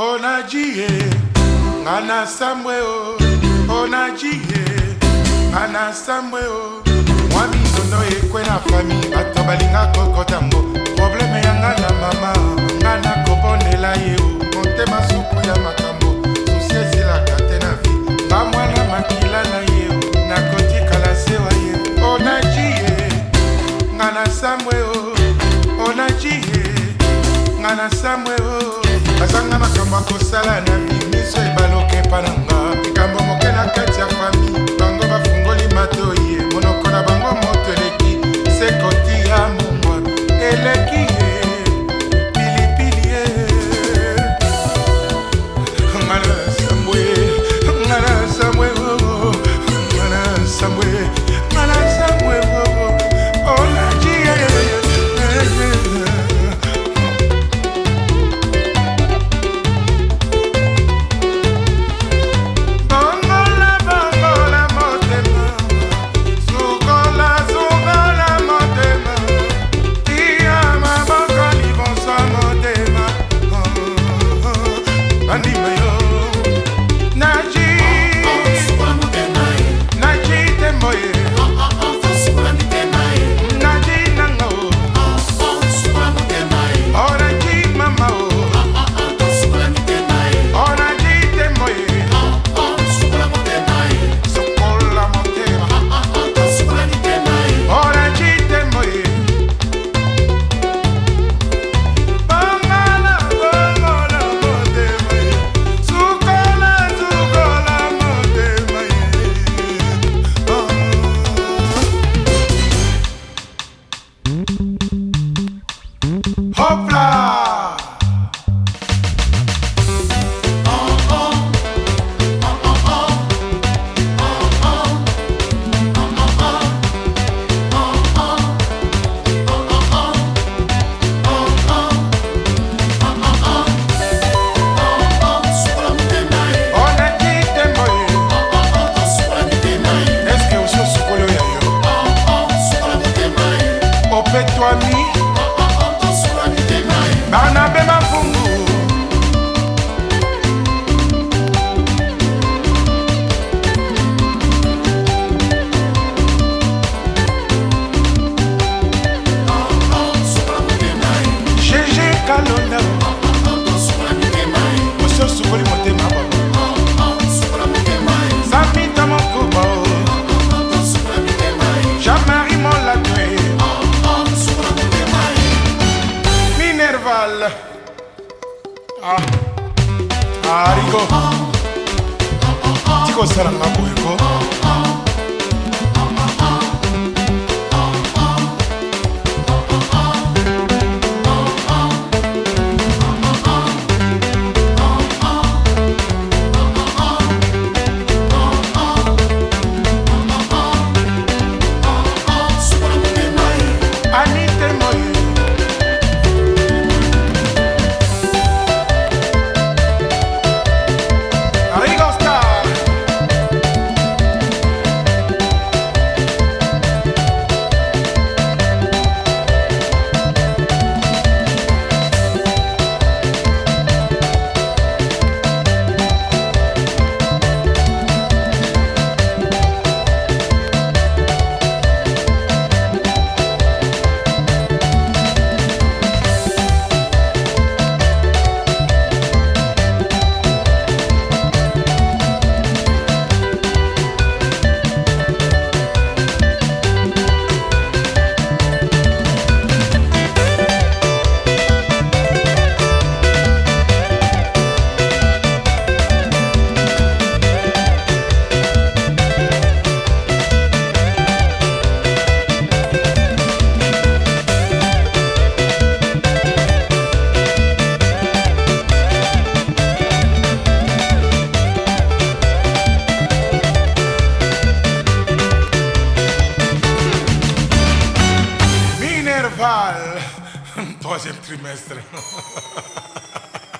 ona jie nga na sambwe o ona jie nga na sambwe o mwa mizondo ekwe na fami bato balinga kokotango probleme yanga na mama nga na kobonela ye o motema suku ya makambo susi esilaka te na vi nga mwana makila na ye o nakotikala sewa ye ona jie nga na sambwe o ona jie nga na sambwe o bazanga makambo akosala na bimiso ebalokepa na nga likambo moke na kati ya fami belle. Ah, ah, Rico. Tico, ça, la quasi il trimestre.